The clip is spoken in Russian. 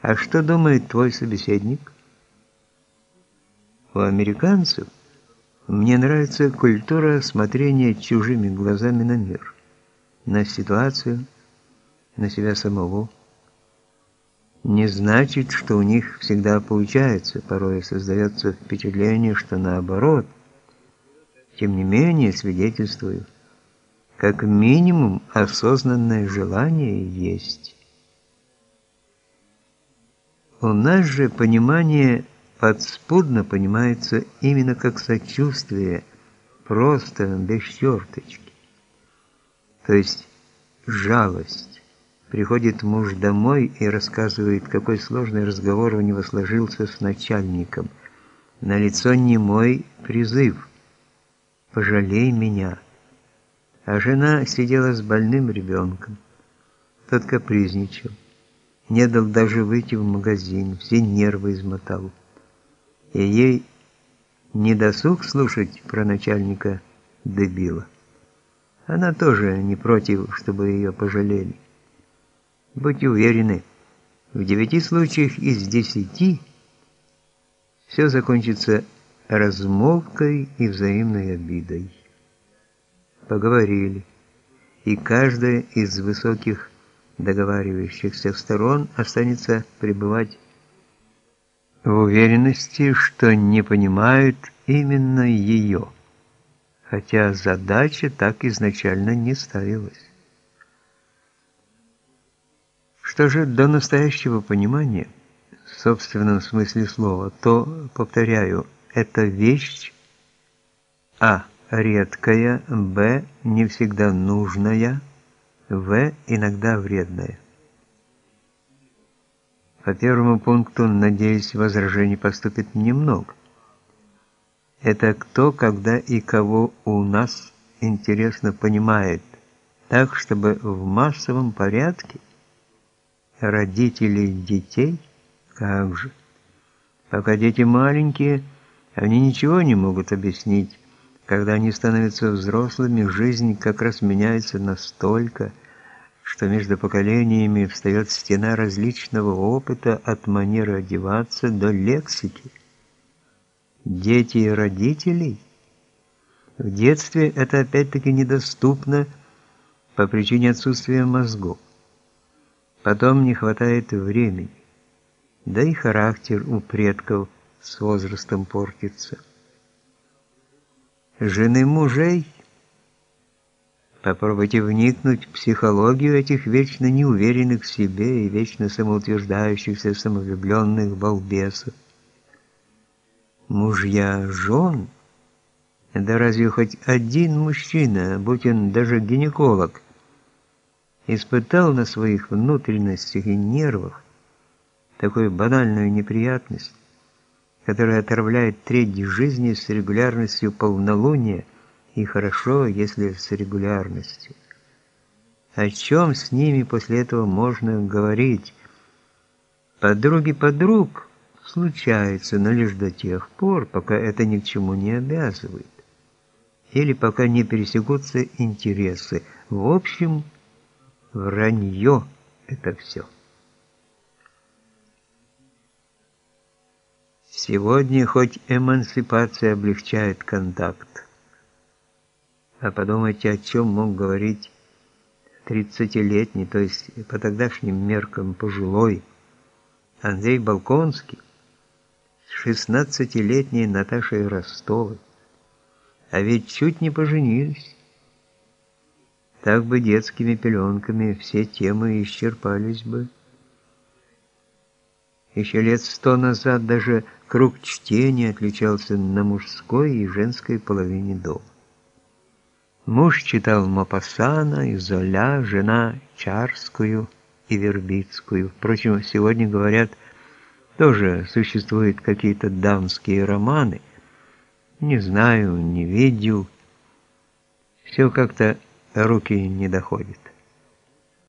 А что думает твой собеседник? У американцев мне нравится культура смотрения чужими глазами на мир, на ситуацию, на себя самого. Не значит, что у них всегда получается, порой создается впечатление, что наоборот. Тем не менее, свидетельствую, как минимум осознанное желание есть. У нас же понимание подспудно понимается именно как сочувствие, просто без черточки. То есть жалость. Приходит муж домой и рассказывает, какой сложный разговор у него сложился с начальником. На лицо немой призыв «Пожалей меня». А жена сидела с больным ребенком. Тот капризничал. Не дал даже выйти в магазин, все нервы измотал и ей не досуг слушать про начальника дебила. Она тоже не против, чтобы ее пожалели. Будьте уверены, в девяти случаях из десяти все закончится размолвкой и взаимной обидой. Поговорили, и каждая из высоких договаривающихся сторон останется пребывать в уверенности, что не понимают именно ее, хотя задача так изначально не ставилась. Что же до настоящего понимания, в собственном смысле слова, то, повторяю, это вещь А. Редкая, Б. Не всегда нужная, В. Иногда вредная. По первому пункту, надеюсь, возражений поступит немного. Это кто, когда и кого у нас интересно понимает, так, чтобы в массовом порядке родители детей, как же, пока дети маленькие, они ничего не могут объяснить, когда они становятся взрослыми, жизнь как раз меняется настолько, что между поколениями встает стена различного опыта от манеры одеваться до лексики. Дети и родителей? В детстве это опять-таки недоступно по причине отсутствия мозгов. Потом не хватает времени, да и характер у предков с возрастом портится. Жены мужей – Попробуйте вникнуть в психологию этих вечно неуверенных в себе и вечно самоутверждающихся самовлюбленных балбесов. Мужья жен? Да разве хоть один мужчина, будь он даже гинеколог, испытал на своих внутренностях и нервах такую банальную неприятность, которая отравляет треть жизни с регулярностью полнолуния, и хорошо, если с регулярностью. О чем с ними после этого можно говорить? Подруги подруг случается, но лишь до тех пор, пока это ни к чему не обязывает. Или пока не пересекутся интересы. В общем, вранье это все. Сегодня хоть эмансипация облегчает контакт, а подумайте, о чем мог говорить тридцатилетний, то есть по тогдашним меркам пожилой, Андрей Балконский с шестнадцатилетней Наташей Ростовой. А ведь чуть не поженились. Так бы детскими пеленками все темы исчерпались бы. Еще лет сто назад даже круг чтения отличался на мужской и женской половине дома. Муж читал Мопассана и Золя, жена Чарскую и Вербицкую. Впрочем, сегодня, говорят, тоже существуют какие-то дамские романы. Не знаю, не видел. Все как-то руки не доходят.